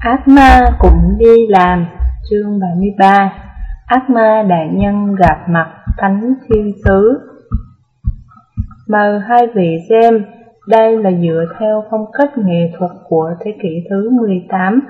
Ác ma cũng đi làm Chương 73 Ác ma đại nhân gặp mặt Thánh Thiên Sứ Mời hai vị xem, đây là dựa theo phong cách nghệ thuật của thế kỷ thứ 18,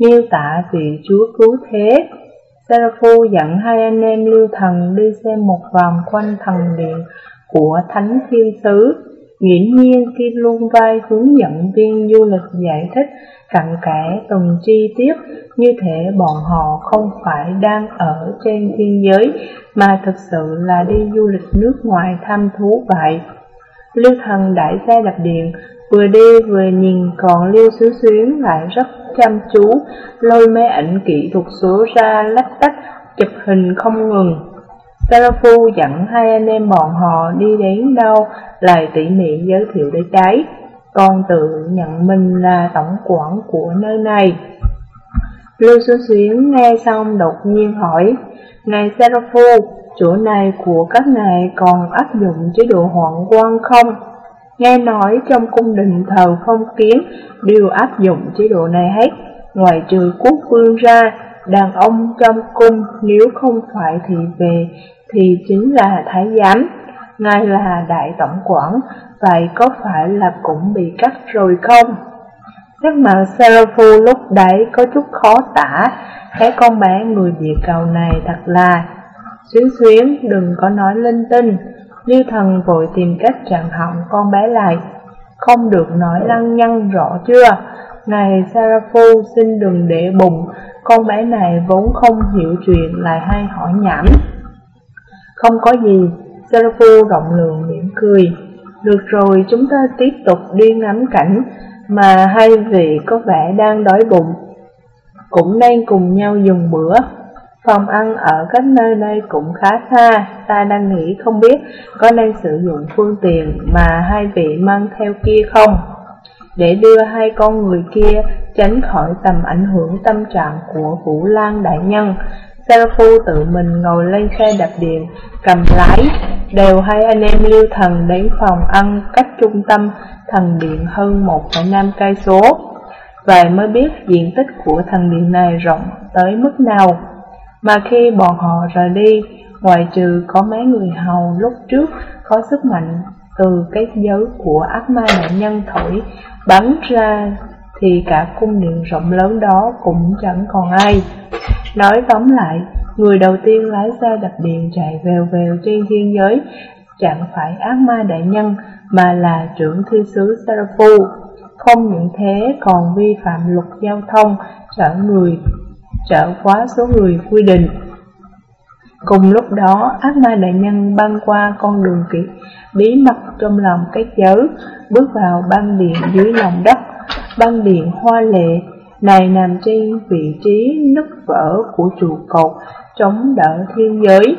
miêu tả vị chúa cứu thế. Seraphu dẫn hai anh em lưu thần đi xem một vòng quanh thần điện của Thánh Thiên Sứ. Dĩ nhiên khi luôn vai hướng dẫn viên du lịch giải thích cặn kẽ từng chi tiết, như thể bọn họ không phải đang ở trên thiên giới, mà thực sự là đi du lịch nước ngoài thăm thú vậy. Lưu thần đại xe đạp điện, vừa đi vừa nhìn còn Lưu Xứ Xuyến lại rất chăm chú, lôi máy ảnh kỹ thuật số ra lách tách, chụp hình không ngừng. Sarafu dẫn hai anh em bọn họ đi đến đâu, lại tỉ mỉ giới thiệu để trái con tự nhận mình là tổng quản của nơi này. Lưu Xuân Xuyến nghe xong đột nhiên hỏi, Ngài Seraphu, chỗ này của các ngài còn áp dụng chế độ hoạn quan không? Nghe nói trong cung đình thờ phong kiến đều áp dụng chế độ này hết, ngoài trừ quốc vương ra, đàn ông trong cung nếu không phải thị về thì chính là thái giám. Ngài là đại tổng quản, vậy có phải là cũng bị cắt rồi không? Sắc mặt Seraphu lúc đấy có chút khó tả, cái con bé người địa cầu này thật là Xuyến xuyến đừng có nói linh tinh Như thần vội tìm cách chặn họng con bé lại Không được nói lăng nhăng rõ chưa này Sarafu xin đừng để bụng. Con bé này vốn không hiểu chuyện, lại hay hỏi nhảm. Không có gì Sarafu rộng lượng mỉm cười. Được rồi, chúng ta tiếp tục đi ngắm cảnh Mà hai vị có vẻ đang đói bụng. Cũng đang cùng nhau dùng bữa. Phòng ăn ở cách nơi đây cũng khá xa. Ta đang nghĩ không biết có nên sử dụng phương tiện mà hai vị mang theo kia không. Để đưa hai con người kia tránh khỏi tầm ảnh hưởng tâm trạng của Vũ Lan Đại Nhân Seraphô tự mình ngồi lên xe đạp điện, cầm lái, đều hai anh em lưu thần đến phòng ăn cách trung tâm thần điện hơn 1,5 cây số. Vậy mới biết diện tích của thần điện này rộng tới mức nào. Mà khi bọn họ rời đi, ngoài trừ có mấy người hầu lúc trước có sức mạnh từ cái giới của ác ma nạn nhân thổi bắn ra thì cả cung điện rộng lớn đó cũng chẳng còn ai. Nói tóm lại, người đầu tiên lái xe đập điện chạy vèo vèo trên thiên giới chẳng phải ác ma đại nhân mà là trưởng thư sứ Sarapu Không những thế còn vi phạm luật giao thông chở người chở quá số người quy định. Cùng lúc đó, ác ma đại nhân băng qua con đường kỹ bí mật trong lòng cái chớ, bước vào băng điện dưới lòng đất, băng điện hoa lệ này nằm trên vị trí nứt vỡ của trụ cột chống đỡ thiên giới.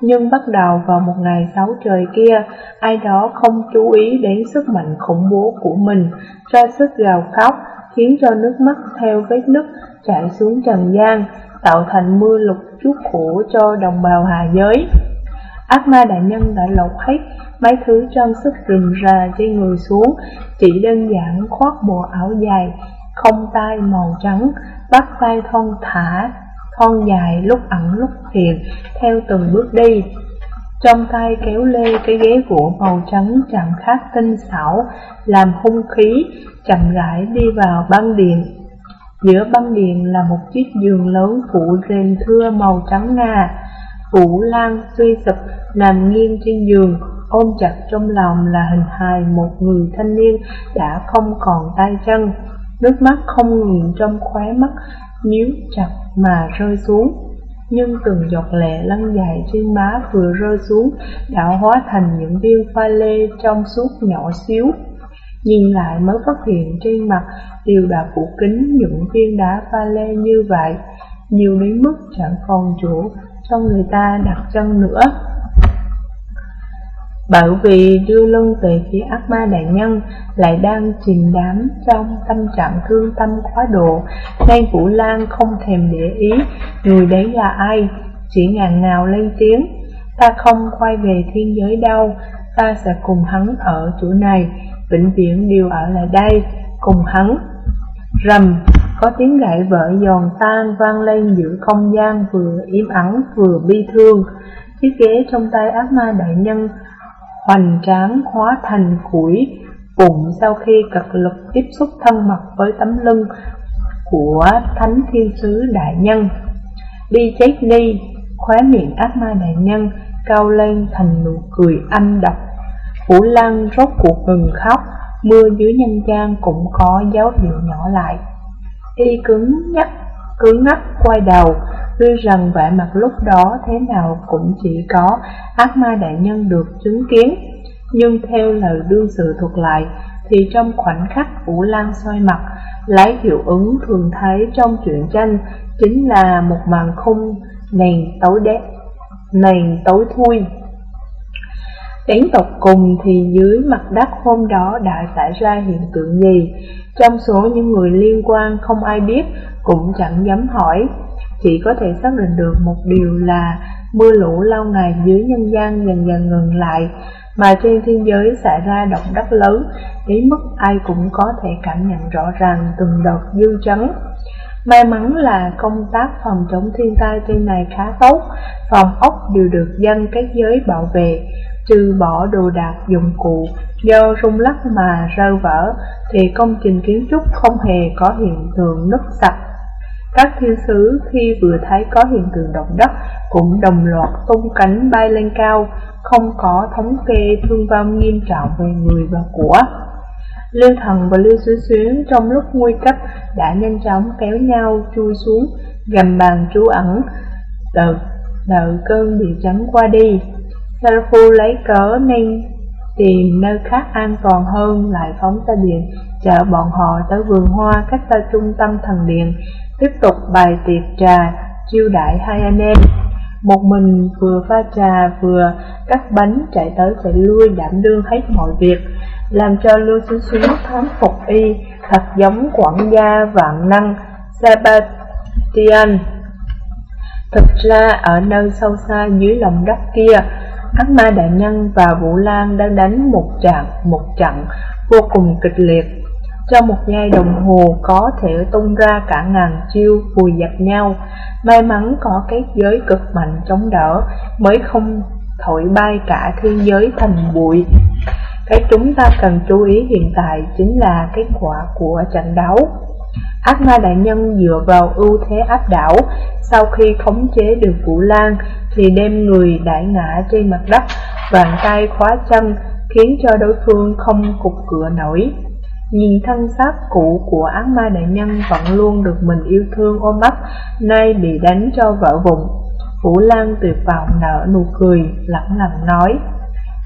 Nhưng bắt đầu vào một ngày sáu trời kia, ai đó không chú ý đến sức mạnh khủng bố của mình, ra sức gào khóc, khiến cho nước mắt theo vết nứt chảy xuống trần gian, tạo thành mưa lục chuốc khổ cho đồng bào hà giới. Ác ma đại nhân đã lột hết mấy thứ trang sức rườm rà trên người xuống, chỉ đơn giản khoác bộ áo dài, không tay màu trắng, bắt tay thon thả, thon dài lúc ẩn lúc hiện, theo từng bước đi. Trong tay kéo lê cái ghế gỗ màu trắng chạm khắc tinh xảo, làm hung khí, chậm rãi đi vào băng điện. Giữa băng điện là một chiếc giường lớn phủ rèm thưa màu trắng ngà. Vũ Lan suy sụp nằm nghiêng trên giường, ôm chặt trong lòng là hình hài một người thanh niên đã không còn tay chân. Nước mắt không ngừng trong khóe mắt, níu chặt mà rơi xuống. Nhưng từng giọt lệ lăn dài trên má vừa rơi xuống đã hóa thành những viên pha lê trong suốt nhỏ xíu. Nhìn lại mới phát hiện trên mặt đều đã phủ kính những viên đá pha lê như vậy, nhiều đến mức chẳng còn chỗ cho người ta đặt chân nữa. Bởi vì đưa lưng về phía ác ma đại nhân lại đang chìm đám trong tâm trạng thương tâm quá độ, nên Vũ Lan không thèm để ý người đấy là ai, chỉ ngàn ngào lên tiếng. Ta không quay về thiên giới đâu, ta sẽ cùng hắn ở chỗ này, vĩnh viễn đều ở lại đây, cùng hắn. Rầm, có tiếng gậy vợ giòn tan vang lên giữa không gian vừa im ắng vừa bi thương. Chiếc ghế trong tay ác ma đại nhân hoành tráng hóa thành củi bụng sau khi cật lực tiếp xúc thân mật với tấm lưng của thánh thiên sứ đại nhân. Đi chết đi, khóe miệng ác ma đại nhân cao lên thành nụ cười âm độc. Vũ Lăng rốt cuộc ngừng khóc, mưa dưới nhân gian cũng có dấu hiệu nhỏ lại. Y cứng nhắc, cứng ngắc quay đầu, tuy rằng vẻ mặt lúc đó thế nào cũng chỉ có ác ma đại nhân được chứng kiến. Nhưng theo lời đương sự thuật lại, thì trong khoảnh khắc Vũ Lan xoay mặt, lấy hiệu ứng thường thấy trong truyện tranh chính là một màn khung nền tối đét, nền tối thui. Đến tột cùng thì dưới mặt đất hôm đó đã xảy ra hiện tượng gì? Trong số những người liên quan không ai biết, cũng chẳng dám hỏi. Chỉ có thể xác định được một điều là mưa lũ lâu ngày dưới nhân gian dần dần ngừng lại, mà trên thiên giới xảy ra động đất lớn, đến mức ai cũng có thể cảm nhận rõ ràng từng đợt dư chấn. May mắn là công tác phòng chống thiên tai trên này khá tốt, phòng ốc đều được dân các giới bảo vệ, trừ bỏ đồ đạc dụng cụ do rung lắc mà rơi vỡ, thì công trình kiến trúc không hề có hiện tượng nứt sạch. Các thiên sứ khi vừa thấy có hiện tượng động đất cũng đồng loạt tung cánh bay lên cao, không có thống kê thương vong nghiêm trọng về người và của. Lưu Thần và Lưu Xuyến Xuyến trong lúc nguy cấp đã nhanh chóng kéo nhau chui xuống gầm bàn trú ẩn, đợi, đợi cơn địa chấn qua đi. Phu lấy cớ nên tìm nơi khác an toàn hơn lại phóng ra điện, chở bọn họ tới vườn hoa cách xa trung tâm thần điện, tiếp tục bài tiệc trà, chiêu đãi hai anh em. Một mình vừa pha trà vừa cắt bánh chạy tới chạy lui đảm đương hết mọi việc, làm cho Lưu Xuyến Xuyến thán phục y, thật giống quản gia vạn năng Sebastian. Thực ra ở nơi sâu xa dưới lòng đất kia, Ác ma đại nhân và Vũ Lan đang đánh một trận, một trận vô cùng kịch liệt. Trong một giây đồng hồ có thể tung ra cả ngàn chiêu vùi dập nhau. May mắn có cái giới cực mạnh chống đỡ mới không thổi bay cả thiên giới thành bụi. Cái chúng ta cần chú ý hiện tại chính là kết quả của trận đấu. Ác ma đại nhân dựa vào ưu thế áp đảo, sau khi khống chế được Vũ Lan thì đem người đại ngã trên mặt đất, vàng tay khóa chân, khiến cho đối phương không cục cửa nổi. Nhìn thân xác cũ của ác ma đại nhân vẫn luôn được mình yêu thương ôm ấp, nay bị đánh cho vỡ vụn. Vũ Lan tuyệt vọng nở nụ cười, lẳng lặng nói,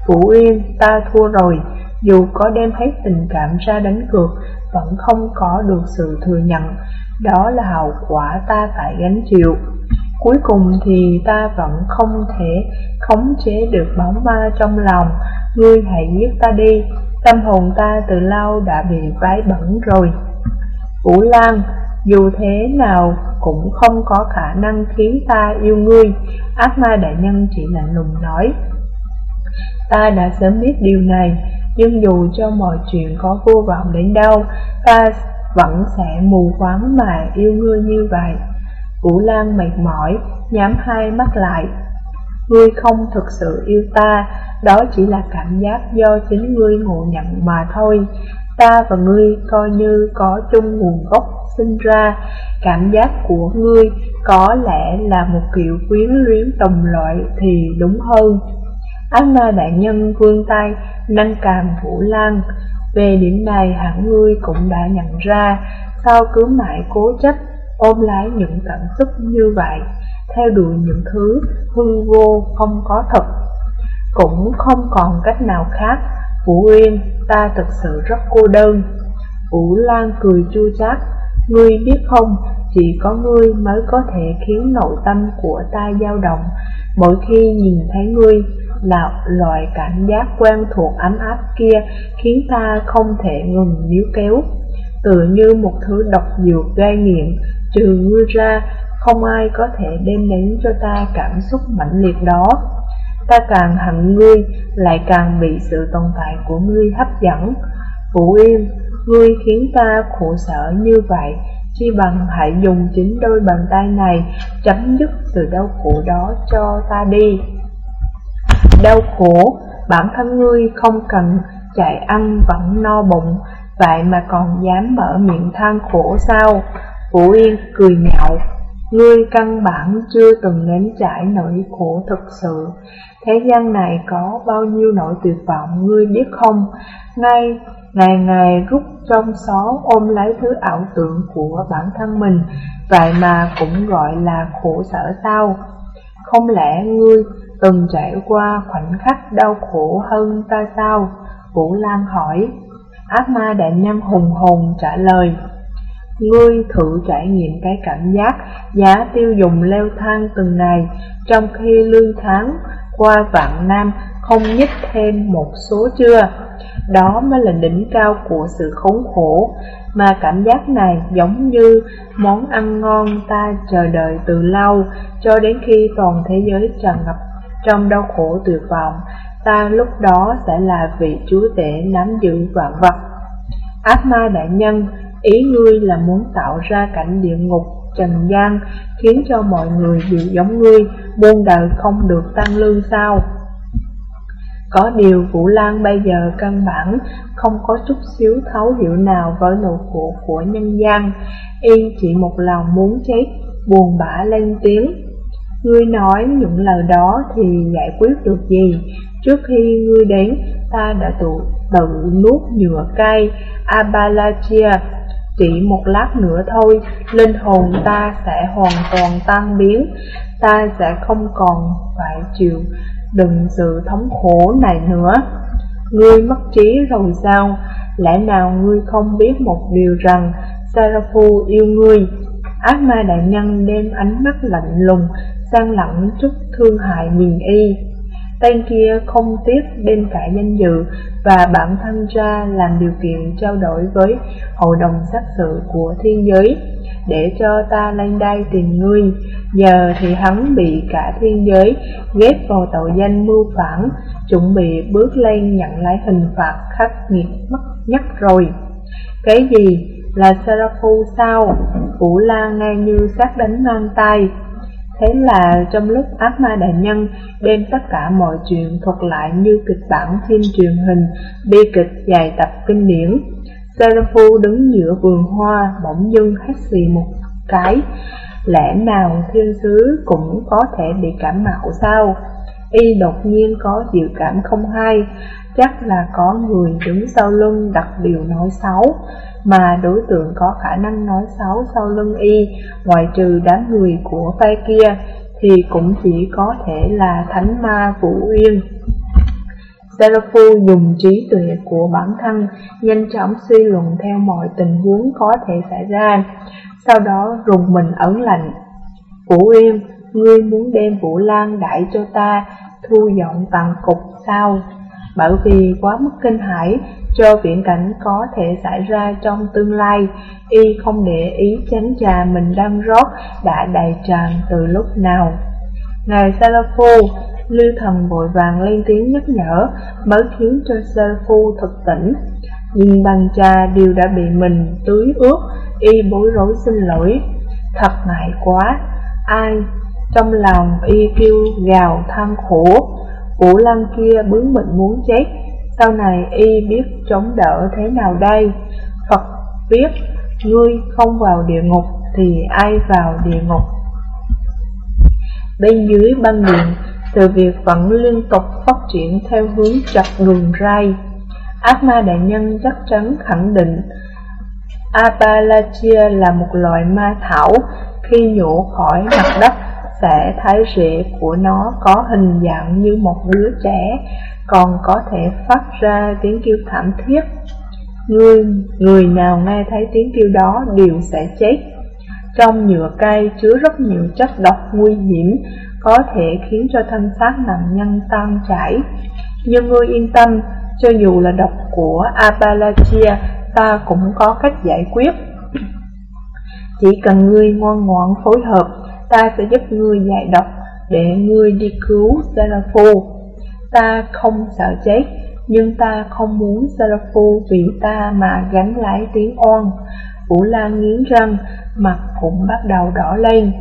Vũ Yên, ta thua rồi, dù có đem hết tình cảm ra đánh cược, vẫn không có được sự thừa nhận, đó là hậu quả ta phải gánh chịu. Cuối cùng thì ta vẫn không thể khống chế được bóng ma trong lòng, ngươi hãy giết ta đi, tâm hồn ta từ lâu đã bị vái bẩn rồi. Vũ Lan, dù thế nào cũng không có khả năng khiến ta yêu ngươi, ác ma đại nhân chỉ lạnh lùng nói. Ta đã sớm biết điều này, nhưng dù cho mọi chuyện có vô vọng đến đâu, ta vẫn sẽ mù quáng mà yêu ngươi như vậy. Vũ Lan mệt mỏi, nhắm hai mắt lại. Ngươi không thực sự yêu ta, đó chỉ là cảm giác do chính ngươi ngộ nhận mà thôi. Ta và ngươi coi như có chung nguồn gốc sinh ra, cảm giác của ngươi có lẽ là một kiểu quyến luyến đồng loại thì đúng hơn. Ác ma đại nhân vươn tay nâng càm Vũ Lan. Về điểm này hẳn ngươi cũng đã nhận ra. Sao cứ mãi cố chấp ôm lấy những cảm xúc như vậy? Theo đuổi những thứ hư vô không có thật. Cũng không còn cách nào khác. Vũ Uyên, ta thực sự rất cô đơn. Vũ Lan cười chua chát. Ngươi biết không, chỉ có ngươi mới có thể khiến nội tâm của ta dao động. Mỗi khi nhìn thấy ngươi là loại cảm giác quen thuộc ấm áp kia khiến ta không thể ngừng níu kéo. Tự như một thứ độc dược gây nghiện, trừ ngươi ra, không ai có thể đem đến cho ta cảm xúc mãnh liệt đó. Ta càng hận ngươi, lại càng bị sự tồn tại của ngươi hấp dẫn. Vũ Yên, ngươi khiến ta khổ sở như vậy, chi bằng hãy dùng chính đôi bàn tay này chấm dứt sự đau khổ đó cho ta đi. Đau khổ, bản thân ngươi không cần chạy ăn vẫn no bụng, vậy mà còn dám mở miệng than khổ sao? Vũ Yên cười nhạo, ngươi căn bản chưa từng nếm trải nỗi khổ thực sự. Thế gian này có bao nhiêu nỗi tuyệt vọng ngươi biết không? Ngay ngày ngày rút trong xó ôm lấy thứ ảo tưởng của bản thân mình, vậy mà cũng gọi là khổ sở sao? Không lẽ ngươi từng trải qua khoảnh khắc đau khổ hơn ta sao? Vũ Lan hỏi. Ác ma đại nhân hùng hồn trả lời. Ngươi thử trải nghiệm cái cảm giác giá tiêu dùng leo thang từng ngày, trong khi lương tháng qua vạn nam không nhích thêm một số chưa? Đó mới là đỉnh cao của sự khốn khổ, mà cảm giác này giống như món ăn ngon ta chờ đợi từ lâu, cho đến khi toàn thế giới tràn ngập trong đau khổ tuyệt vọng, ta lúc đó sẽ là vị chúa tể nắm giữ vạn vật. Ác ma đại nhân, ý ngươi là muốn tạo ra cảnh địa ngục trần gian, khiến cho mọi người đều giống ngươi, buôn đời không được tăng lương sao? Có điều Vũ Lan bây giờ căn bản không có chút xíu thấu hiểu nào với nỗi khổ của nhân gian, y chỉ một lòng muốn chết, buồn bã lên tiếng. Ngươi nói những lời đó thì giải quyết được gì? Trước khi ngươi đến, ta đã tự, tự nuốt nhựa cây Abalachia. Chỉ một lát nữa thôi, linh hồn ta sẽ hoàn toàn tan biến, ta sẽ không còn phải chịu đừng sự thống khổ này nữa. Ngươi mất trí rồi sao? Lẽ nào ngươi không biết một điều rằng Sarafu yêu ngươi? Ác ma đại nhân đem ánh mắt lạnh lùng, sang lặng chút thương hại nhìn y. Tên kia không tiếc đem cả danh dự và bản thân ra làm điều kiện trao đổi với hội đồng xét xử của thiên giới để cho ta lên đây tìm ngươi. Giờ thì hắn bị cả thiên giới ghép vào tội danh mưu phản, chuẩn bị bước lên nhận lấy hình phạt khắc nghiệt mất nhất rồi. Cái gì? Là Seraphu sao? Vũ La ngay như sát đánh ngang tay. Thế là trong lúc ác ma đại nhân đem tất cả mọi chuyện thuật lại như kịch bản phim truyền hình, bi kịch dài tập kinh điển. Seraphim đứng giữa vườn hoa, bỗng dưng hét xì một cái. Lẽ nào thiên sứ cũng có thể bị cảm mạo sao? Y đột nhiên có dự cảm không hay, chắc là có người đứng sau lưng đặt điều nói xấu, mà đối tượng có khả năng nói xấu sau lưng y, ngoại trừ đám người của phe kia, thì cũng chỉ có thể là thánh ma Vũ Uyên. Seraphu dùng trí tuệ của bản thân nhanh chóng suy luận theo mọi tình huống có thể xảy ra, sau đó rùng mình ấn lạnh. Vũ Uyên, ngươi muốn đem Vũ Lan đại cho ta, thu dọn tàn cục sao? Bởi vì quá mức kinh hãi cho viễn cảnh có thể xảy ra trong tương lai, y không để ý chén trà mình đang rót đã đầy tràn từ lúc nào. Ngài Salafu, lưu thần vội vàng lên tiếng nhắc nhở mới khiến cho Salafu thực tỉnh. Nhìn bàn trà đều đã bị mình tưới ướt, y bối rối xin lỗi. Thật ngại quá, ai trong lòng y kêu gào than khổ Vũ Lăng kia bướng bỉnh muốn chết, sau này y biết chống đỡ thế nào đây? Phật biết, ngươi không vào địa ngục thì ai vào địa ngục? Bên dưới băng điện, sự việc vẫn liên tục phát triển theo hướng chặt đường rai. Ác ma đại nhân chắc chắn khẳng định Appalachia là một loại ma thảo khi nhổ khỏi mặt đất sẽ thấy rễ của nó có hình dạng như một đứa trẻ, còn có thể phát ra tiếng kêu thảm thiết. Người, người nào nghe thấy tiếng kêu đó đều sẽ chết. Trong nhựa cây chứa rất nhiều chất độc nguy hiểm, có thể khiến cho thân xác nạn nhân tan chảy. Nhưng ngươi yên tâm, cho dù là độc của Appalachia, ta cũng có cách giải quyết. Chỉ cần ngươi ngoan ngoãn phối hợp, ta sẽ giúp ngươi giải độc để ngươi đi cứu Seraphu. Ta không sợ chết, nhưng ta không muốn Seraphu vì ta mà gánh lái tiếng oan. Vũ Lan nghiến răng, mặt cũng bắt đầu đỏ lên.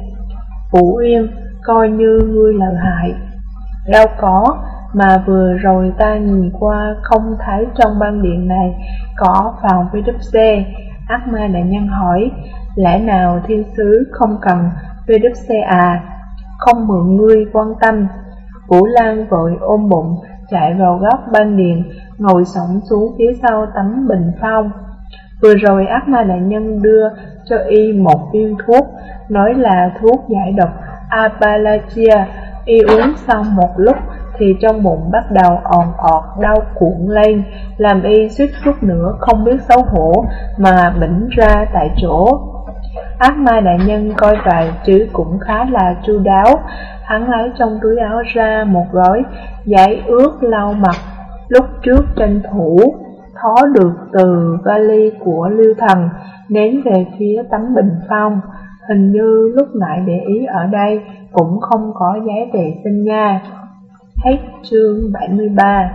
Vũ Yên, coi như ngươi lợi hại. Đâu có, mà vừa rồi ta nhìn qua không thấy trong ban điện này có phòng VWC. Ác ma đại nhân hỏi, lẽ nào thiên sứ không cần VWC à? Không mượn ngươi quan tâm. Vũ Lan vội ôm bụng, chạy vào góc ban điện, ngồi sổng xuống phía sau tấm bình phong. Vừa rồi ác ma đại nhân đưa cho y một viên thuốc, nói là thuốc giải độc Appalachia. Y uống xong một lúc thì trong bụng bắt đầu òn ọt đau cuộn lên, làm y suýt chút nữa không biết xấu hổ mà bỉnh ra tại chỗ. Ác ma đại nhân coi vậy chứ cũng khá là chu đáo, hắn lấy trong túi áo ra một gói giấy ướt lau mặt, lúc trước tranh thủ thó được từ vali của Lưu Thần, ném về phía tấm bình phong. Hình như lúc nãy để ý ở đây cũng không có giấy vệ sinh nha. Hết chương 73